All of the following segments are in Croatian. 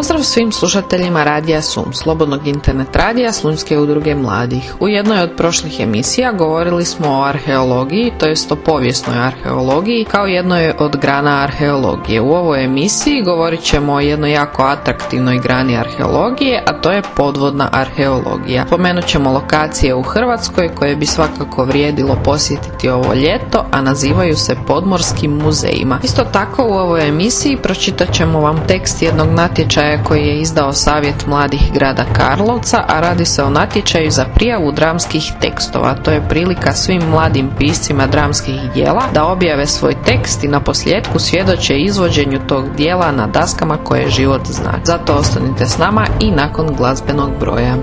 pozdrav svim slušateljima Radija Sum, slobodnog internet radija Slunjske udruge mladih. U jednoj od prošlih emisija govorili smo o arheologiji, to jest o povijesnoj arheologiji, kao jednoj od grana arheologije. U ovoj emisiji govorit ćemo o jednoj jako atraktivnoj grani arheologije, a to je podvodna arheologija. Pomenut ćemo lokacije u Hrvatskoj koje bi svakako vrijedilo posjetiti ovo ljeto, a nazivaju se podmorskim muzejima. Isto tako u ovoj emisiji pročitat ćemo vam tekst jednog natječaja koji je izdao Savjet mladih grada Karlovca, a radi se o natječaju za prijavu dramskih tekstova. To je prilika svim mladim piscima dramskih dijela da objave svoj tekst i na posljedku svjedoče izvođenju tog dijela na daskama koje život zna. Zato ostanite s nama i nakon glazbenog broja.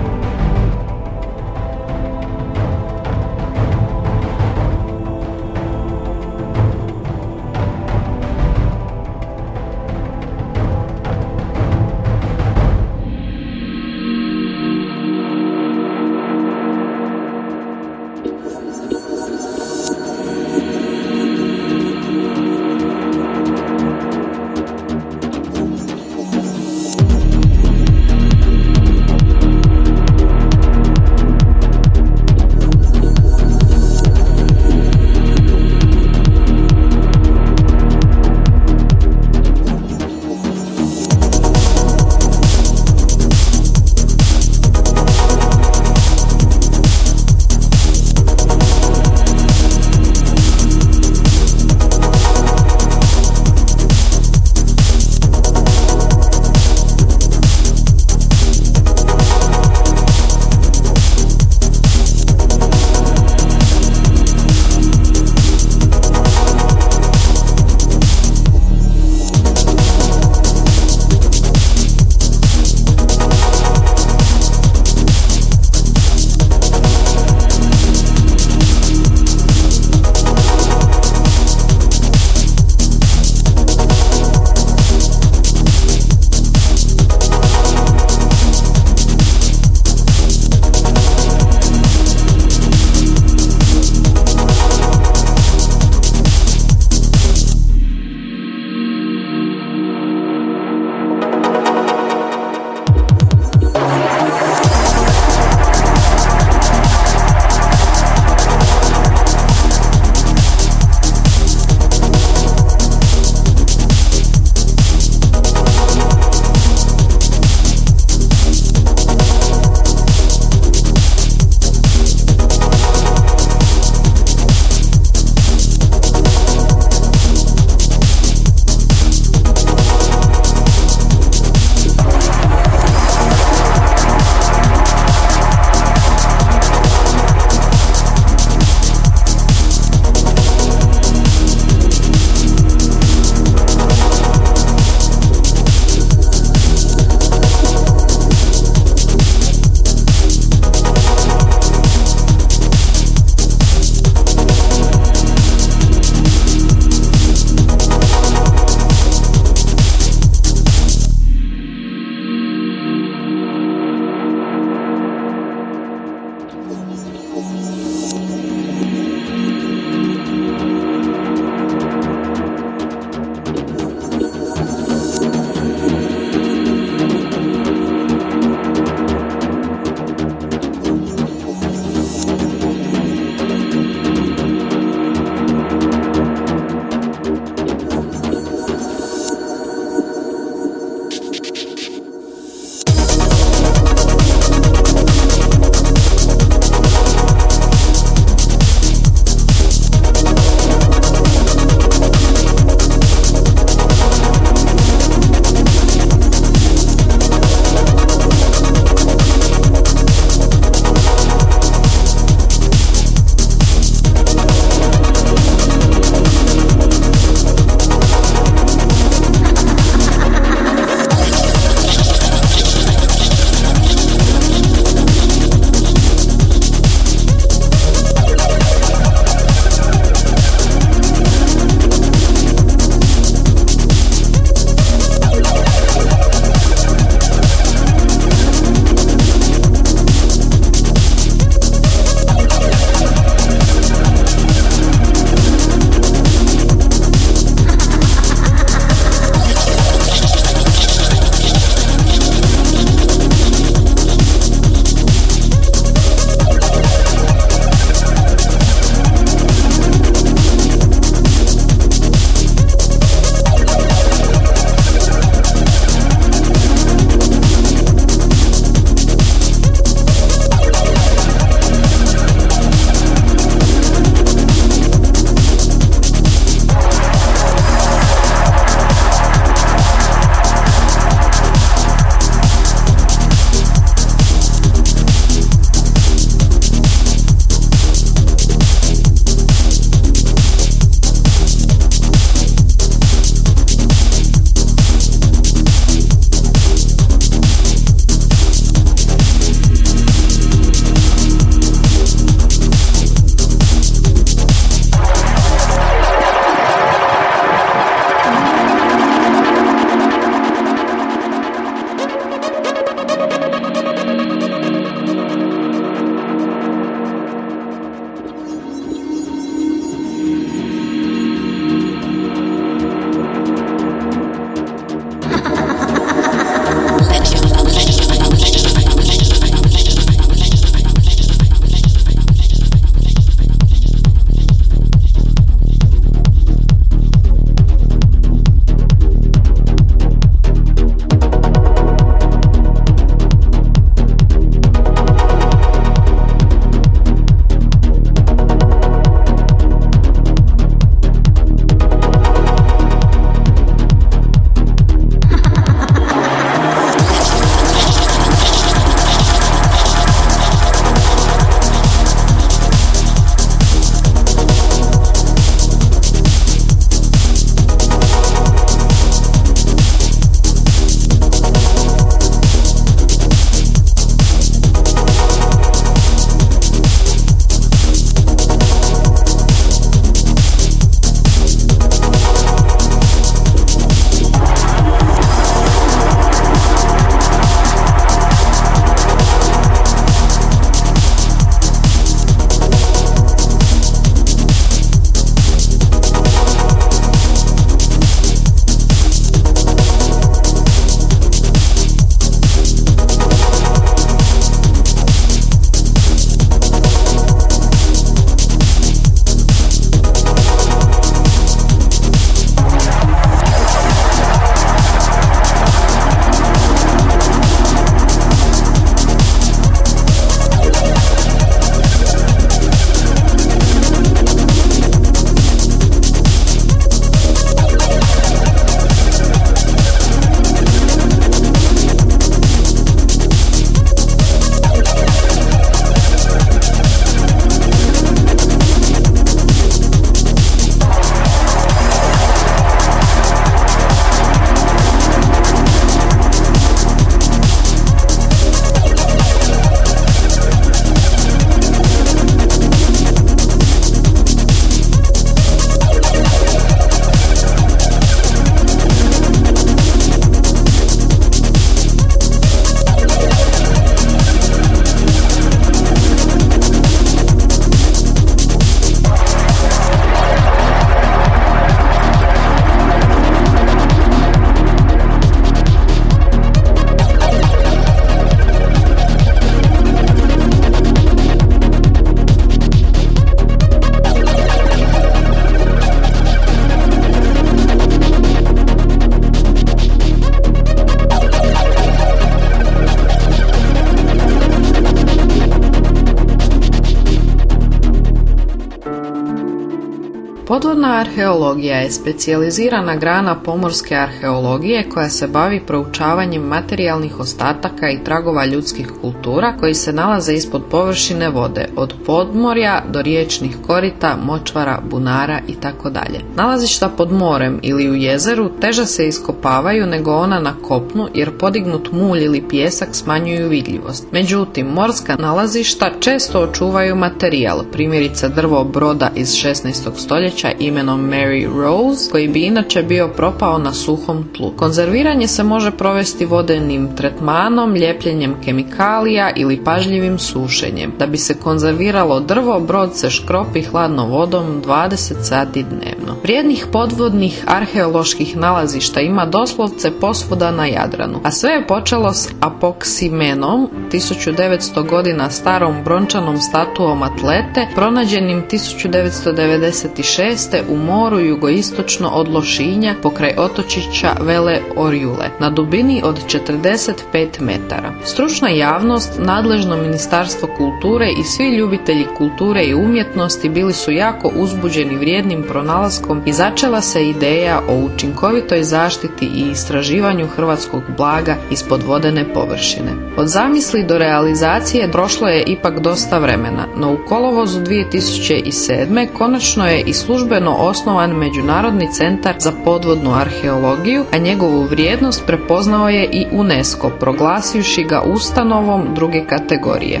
Podvodna arheologija je specijalizirana grana pomorske arheologije koja se bavi proučavanjem materijalnih ostataka i tragova ljudskih kultura koji se nalaze ispod površine vode, od podmorja do riječnih korita, močvara, bunara i tako dalje. Nalazišta pod morem ili u jezeru teže se iskopavaju nego ona na kopnu jer podignut mulj ili pjesak smanjuju vidljivost. Međutim, morska nalazišta često očuvaju materijal, primjerice drvo broda iz 16. stoljeća imenom Mary Rose, koji bi inače bio propao na suhom tlu. Konzerviranje se može provesti vodenim tretmanom, ljepljenjem kemikalija ili pažljivim sušenjem. Da bi se konzerviralo drvo, brod se škropi hladnom vodom 20 sati dnevno. Vrijednih podvodnih arheoloških nalazišta ima doslovce posvuda na Jadranu, a sve je počelo s apoksimenom 1900 godina starom brončanom statuom atlete pronađenim 1996. u moru jugoistočno od Lošinja pokraj otočića Vele Orjule na dubini od 45 metara. Stručna javnost, nadležno ministarstvo kulture i svi ljubitelji kulture i umjetnosti bili su jako uzbuđeni vrijednim pronalaskom i začela se ideja o učinkovitoj zaštiti i istraživanju hrvatskog blaga ispod vodene površine. Od zamisli do realizacije prošlo je ipak dosta vremena, no u kolovozu 2007. konačno je i službeno osnovan Međunarodni centar za podvodnu arheologiju, a njegovu vrijednost prepoznao je i UNESCO, proglasivši ga ustanovom druge kategorije.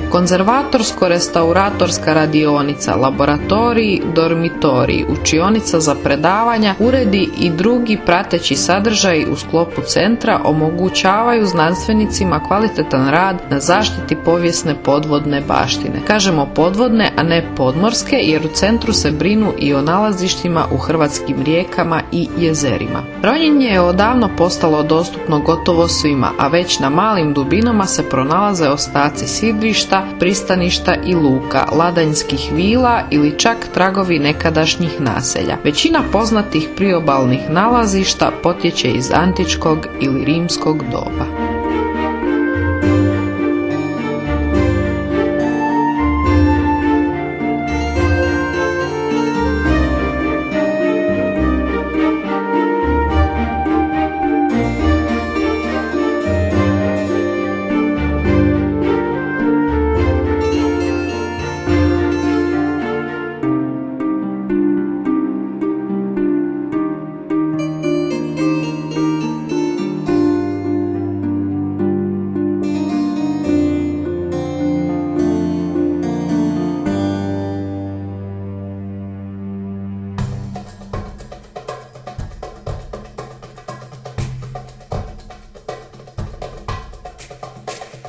Konzervatorsko-restauratorska radionica, laboratoriji, dormitoriji, učionica za predavanja, uredi i drugi prateći sadržaji u sklopu centra omogućavaju znanstvenicima kvalitetan rad na zaštiti povijesne podvodne baštine. Kažemo podvodne, a ne podmorske, jer u centru se brinu i o nalazištima u hrvatskim rijekama i jezerima. Ronjenje je odavno postalo dostupno gotovo svima, a već na malim dubinama se pronalaze ostaci sidrišta, pristaništa i luka, ladanjskih vila ili čak tragovi nekadašnjih naselja. Većina poznatih priobalnih nalazišta potječe iz antičkog ili rimskog doba.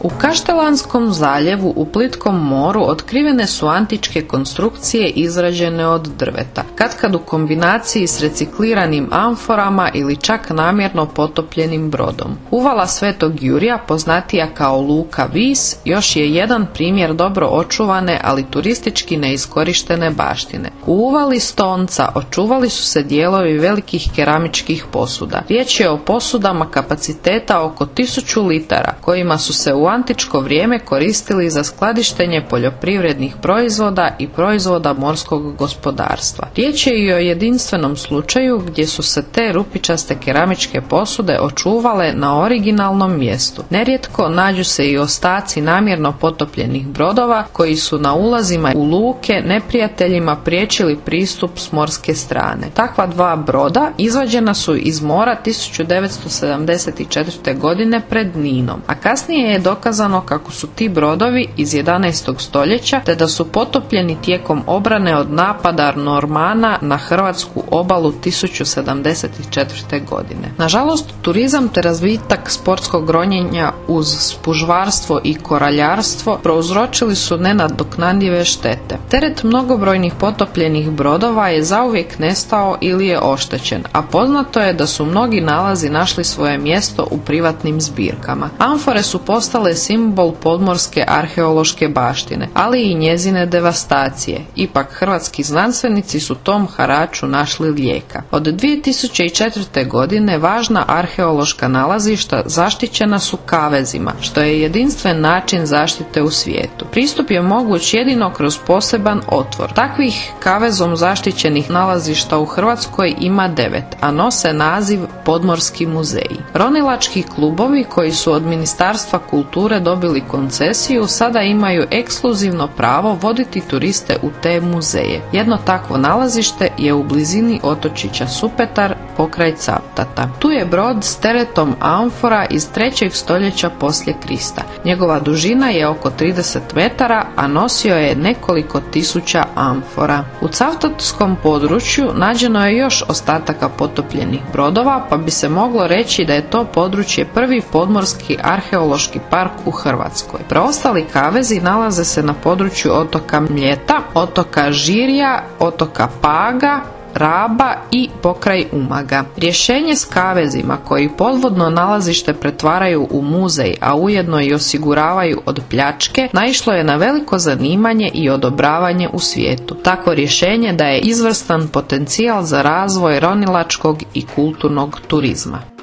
U Kaštelanskom zaljevu u plitkom moru otkrivene su antičke konstrukcije izrađene od drveta, kad u kombinaciji s recikliranim amforama ili čak namjerno potopljenim brodom. Uvala Svetog Jurija, poznatija kao Luka Vis, još je jedan primjer dobro očuvane, ali turistički neiskorištene baštine. U uvali Stonca očuvali su se dijelovi velikih keramičkih posuda. Riječ je o posudama kapaciteta oko 1000 litara, kojima su se u antičko vrijeme koristili za skladištenje poljoprivrednih proizvoda i proizvoda morskog gospodarstva. Riječ je i o jedinstvenom slučaju gdje su se te rupičaste keramičke posude očuvale na originalnom mjestu. Nerijetko nađu se i ostaci namjerno potopljenih brodova koji su na ulazima u luke neprijateljima priječili pristup s morske strane. Takva dva broda izvađena su iz mora 1974. godine pred Ninom, a kasnije je dokazano kako su ti brodovi iz 11. stoljeća te da su potopljeni tijekom obrane od napada Normana na hrvatsku obalu 1074. godine. Nažalost, turizam te razvitak sportskog ronjenja uz spužvarstvo i koraljarstvo prouzročili su nenadoknadive štete. Teret mnogobrojnih potopljenih brodova je zauvijek nestao ili je oštećen, a poznato je da su mnogi nalazi našli svoje mjesto u privatnim zbirkama. Amfore su postale predstavljale simbol podmorske arheološke baštine, ali i njezine devastacije. Ipak hrvatski znanstvenici su tom haraču našli lijeka. Od 2004. godine važna arheološka nalazišta zaštićena su kavezima, što je jedinstven način zaštite u svijetu. Pristup je moguć jedino kroz poseban otvor. Takvih kavezom zaštićenih nalazišta u Hrvatskoj ima devet, a nose naziv Podmorski muzeji. Ronilački klubovi koji su od Ministarstva kulture dobili koncesiju sada imaju ekskluzivno pravo voditi turiste u te muzeje. Jedno takvo nalazište je u blizini otočića Supetar pokraj Cavtata. Tu je brod s teretom amfora iz 3. stoljeća poslije Krista. Njegova dužina je oko 30 metara, a nosio je nekoliko tisuća amfora. U Cavtatskom području nađeno je još ostataka potopljenih brodova, pa bi se moglo reći da je to područje prvi podmorski arheološki park u Hrvatskoj. Preostali kavezi nalaze se na području otoka Mljeta, otoka Žirja, otoka Paga, Raba i pokraj Umaga. Rješenje s kavezima koji podvodno nalazište pretvaraju u muzej, a ujedno i osiguravaju od pljačke, naišlo je na veliko zanimanje i odobravanje u svijetu. Takvo rješenje da je izvrstan potencijal za razvoj ronilačkog i kulturnog turizma.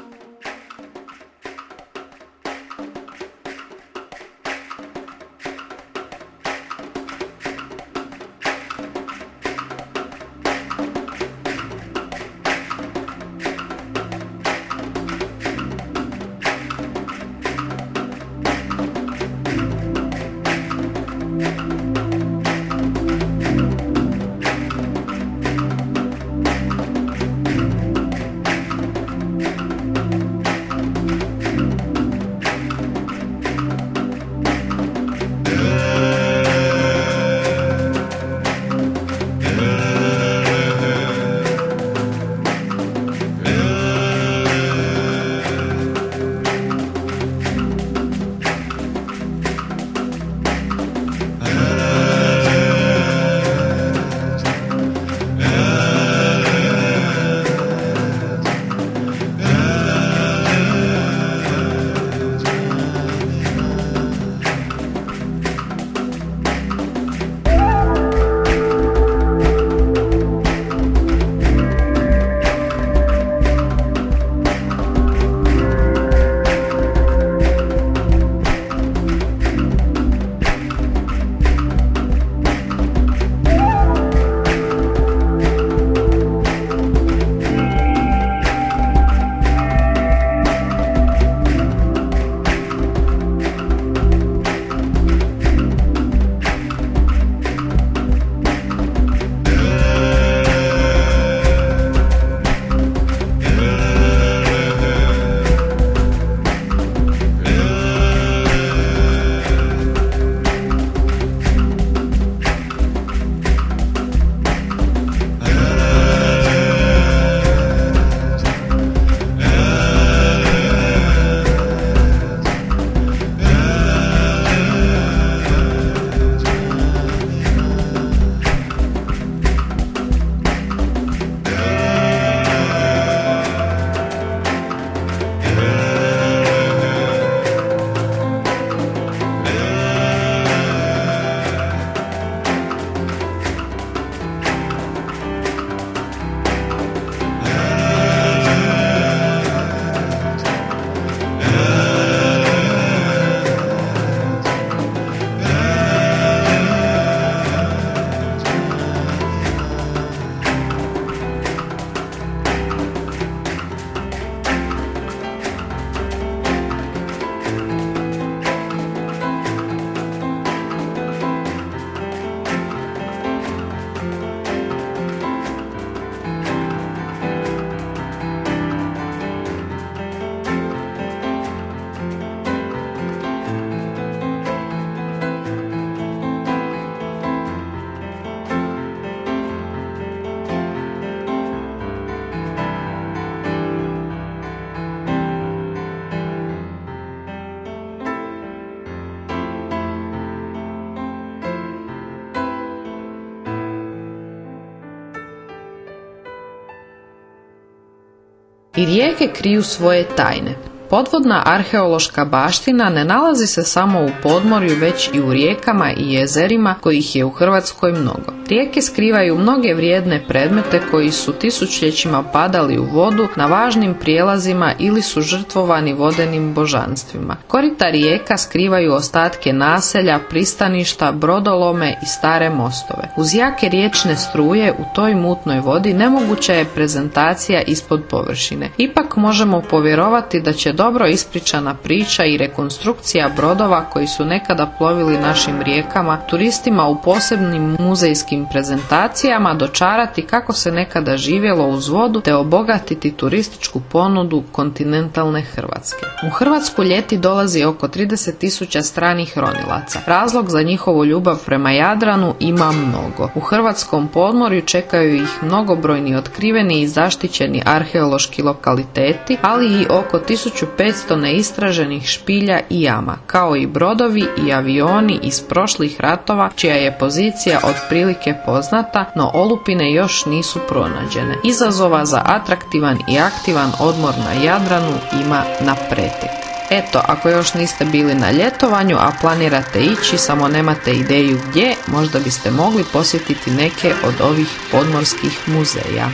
Rijeke kriju svoje tajne. Podvodna arheološka baština ne nalazi se samo u podmorju, već i u rijekama i jezerima kojih je u Hrvatskoj mnogo. Rijeke skrivaju mnoge vrijedne predmete koji su tisućljećima padali u vodu na važnim prijelazima ili su žrtvovani vodenim božanstvima. Korita rijeka skrivaju ostatke naselja, pristaništa, brodolome i stare mostove. Uz jake riječne struje u toj mutnoj vodi nemoguća je prezentacija ispod površine. Ipak možemo povjerovati da će dobro ispričana priča i rekonstrukcija brodova koji su nekada plovili našim rijekama turistima u posebnim muzejskim prezentacijama dočarati kako se nekada živjelo uz vodu te obogatiti turističku ponudu kontinentalne Hrvatske. U Hrvatsku ljeti dolazi oko 30 tisuća stranih ronilaca. Razlog za njihovu ljubav prema Jadranu ima mnogo. U hrvatskom podmorju čekaju ih mnogobrojni otkriveni i zaštićeni arheološki lokaliteti, ali i oko 1500 neistraženih špilja i jama, kao i brodovi i avioni iz prošlih ratova čija je pozicija otprilike poznata, no olupine još nisu pronađene. Izazova za atraktivan i aktivan odmor na Jadranu ima na pretek. Eto, ako još niste bili na ljetovanju, a planirate ići, samo nemate ideju gdje, možda biste mogli posjetiti neke od ovih podmorskih muzeja.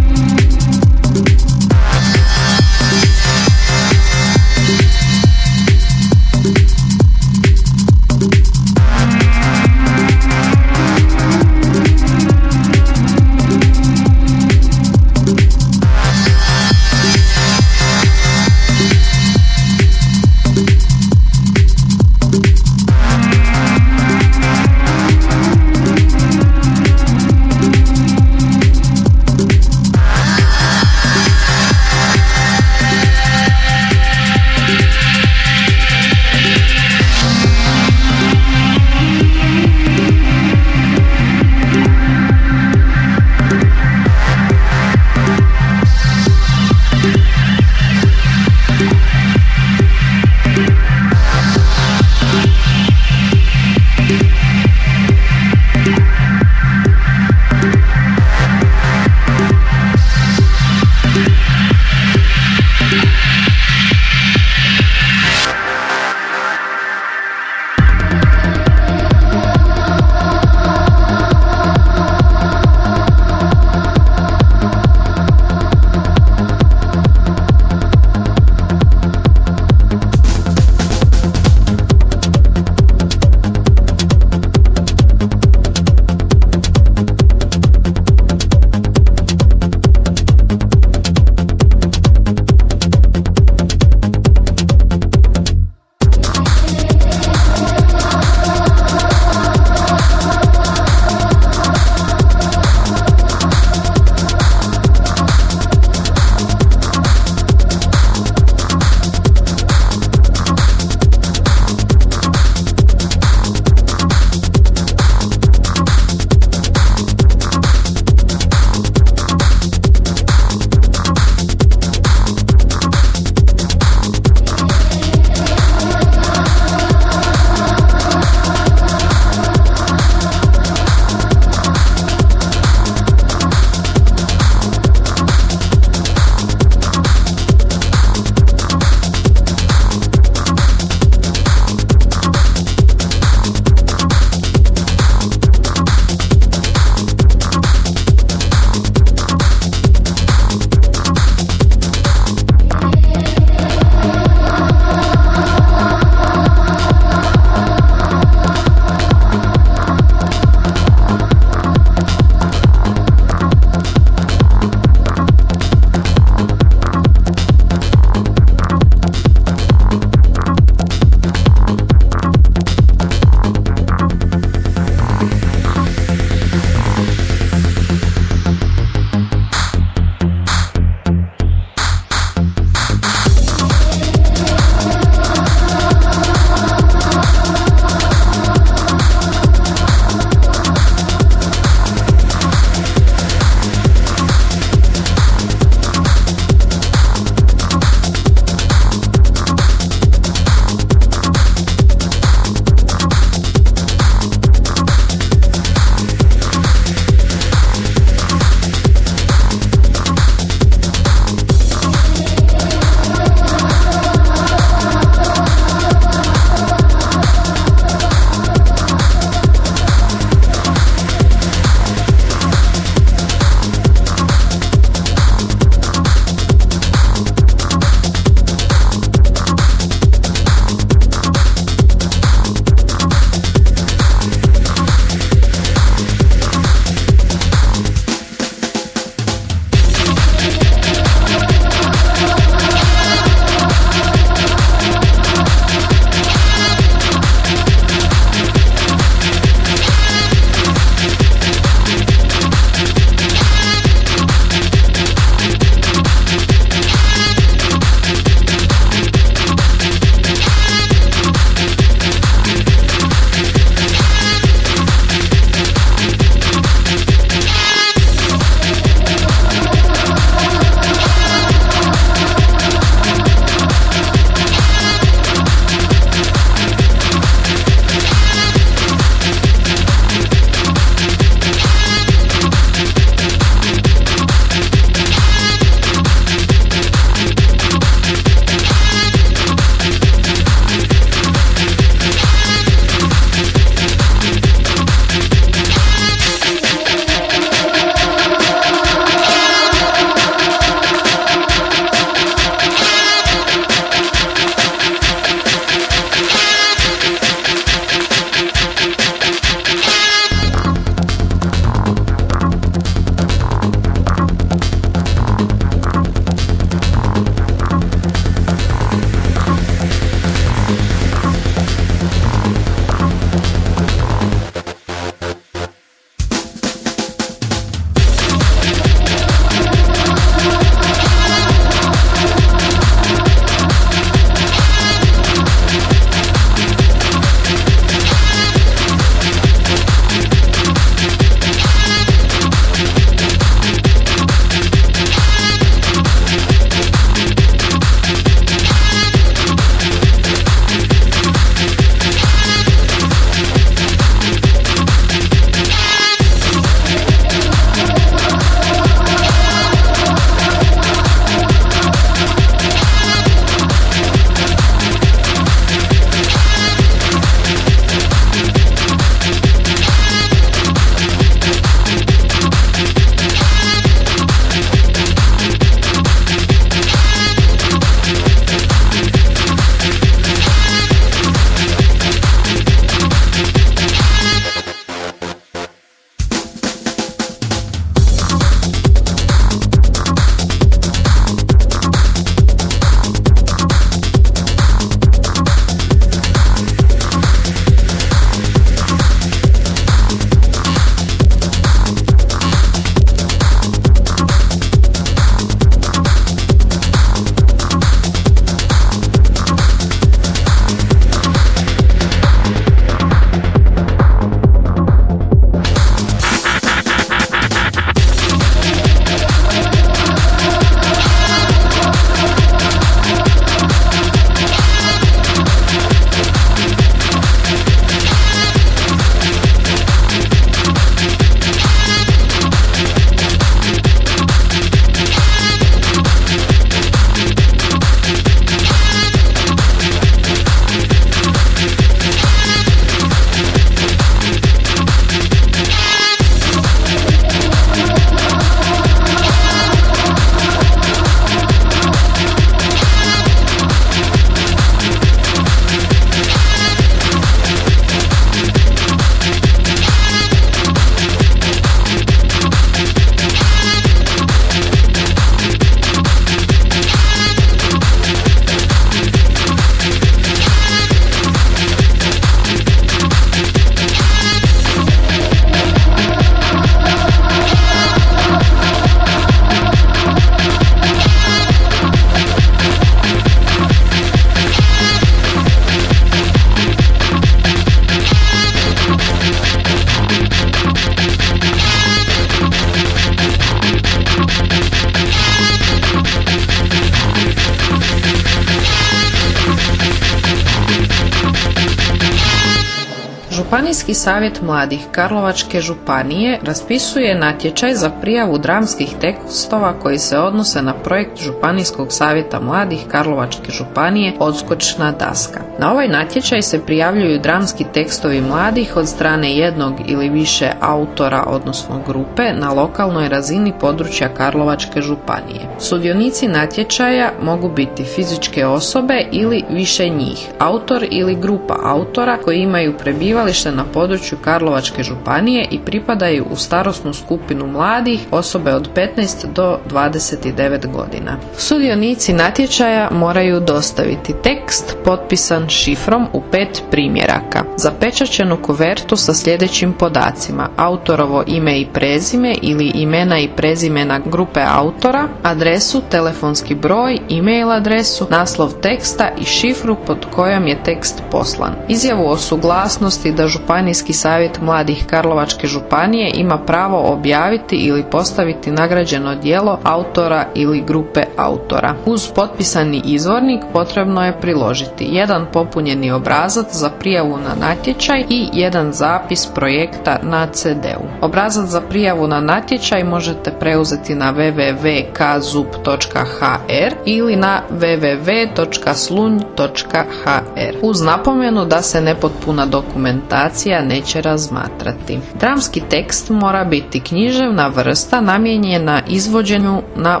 Mladih Karlovačke županije raspisuje natječaj za prijavu dramskih tekstova koji se odnose na projekt Županijskog savjeta mladih Karlovačke županije Odskočna daska. Na ovaj natječaj se prijavljuju dramski tekstovi mladih od strane jednog ili više autora odnosno grupe na lokalnoj razini područja Karlovačke županije. Sudionici natječaja mogu biti fizičke osobe ili više njih, autor ili grupa autora koji imaju prebivalište na području Karlovačke županije i pripadaju u starosnu skupinu mladih osobe od 15 do 29 godina. Sudionici natječaja moraju dostaviti tekst potpisan šifrom u pet primjeraka, zapečaćenu kuvertu sa sljedećim podacima, autorovo ime i prezime ili imena i prezimena grupe autora, adresu, telefonski broj, e-mail adresu, naslov teksta i šifru pod kojom je tekst poslan. Izjavu o suglasnosti da Županijski savjet mladih Karlovačke županije ima pravo objaviti ili postaviti nagrađeno djelo autora ili grupe autora. Uz potpisani izvornik potrebno je priložiti jedan popunjeni obrazac za prijavu na natječaj i jedan zapis projekta na CD-u. Obrazac za prijavu na natječaj možete preuzeti na www.kazup.hr ili na www.slunj.hr uz napomenu da se nepotpuna dokumentacija neće razmatrati. Dramski tekst mora biti književna vrsta namijenjena izvođenju na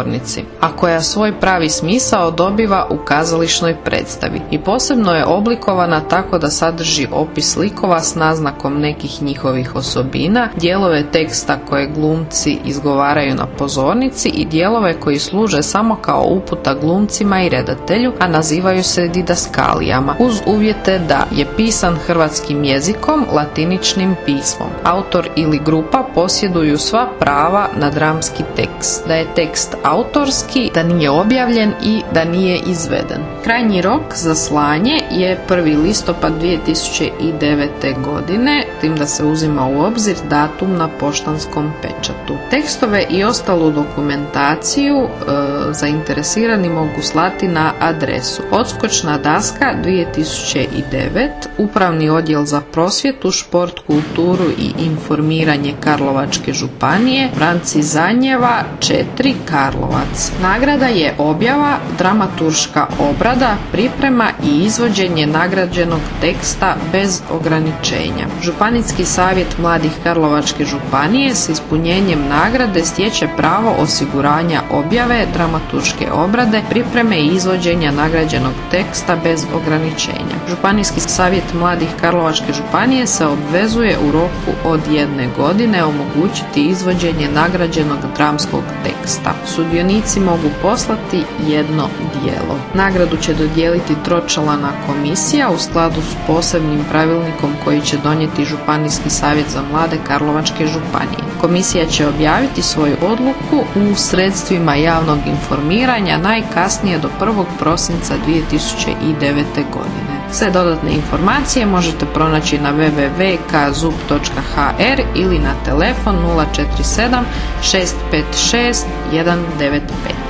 pozornici, a koja svoj pravi smisao dobiva u kazališnoj predstavi i posebno je oblikovana tako da sadrži opis likova s naznakom nekih njihovih osobina, dijelove teksta koje glumci izgovaraju na pozornici i dijelove koji služe samo kao uputa glumcima i redatelju, a nazivaju se didaskalijama, uz uvjete da je pisan hrvatskim jezikom, latiničnim pismom. Autor ili grupa posjeduju sva prava na dramski tekst, da je tekst autorski, da nije objavljen i da nije izveden. Krajnji rok za slanje je 1. listopad 2009. godine, tim da se uzima u obzir datum na poštanskom pečatu. Tekstove i ostalu dokumentaciju e, zainteresirani mogu slati na adresu Odskočna daska 2009, Upravni odjel za prosvjetu, šport, kulturu i informiranje Karlovačke županije, Franci Zanjeva 4 Karlovac. Nagrada je objava, dramaturška obrada, priprema i izvođenje nagrađenog teksta bez ograničenja. Županijski savjet mladih Karlovačke županije s ispunjenjem nagrade stječe pravo osiguranja objave, dramaturške obrade, pripreme i izvođenja nagrađenog teksta bez ograničenja. Županijski savjet mladih Karlovačke županije se obvezuje u roku od jedne godine omogućiti izvođenje nagrađenog dramskog teksta. Sudionici mogu poslati jedno dijelo. Nagradu će dodijeliti tročlana komisija u skladu s posebnim pravilnikom koji će donijeti Županijski savjet za mlade Karlovačke županije. Komisija će objaviti svoju odluku u sredstvima javnog informiranja najkasnije do 1. prosinca 2009. godine. Sve dodatne informacije možete pronaći na www.kzup.hr ili na telefon 047 656 195.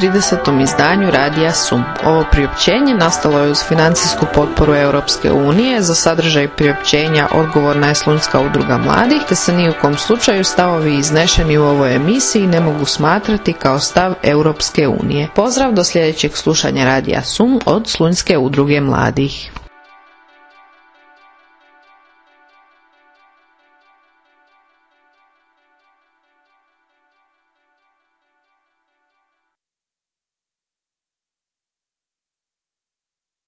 30. izdanju Radija Sum. Ovo priopćenje nastalo je uz financijsku potporu Europske unije za sadržaj priopćenja odgovorna je Slunska udruga mladih, te se ni u kom slučaju stavovi izneseni u ovoj emisiji ne mogu smatrati kao stav Europske unije. Pozdrav do sljedećeg slušanja Radija Sum od Slunjske udruge mladih.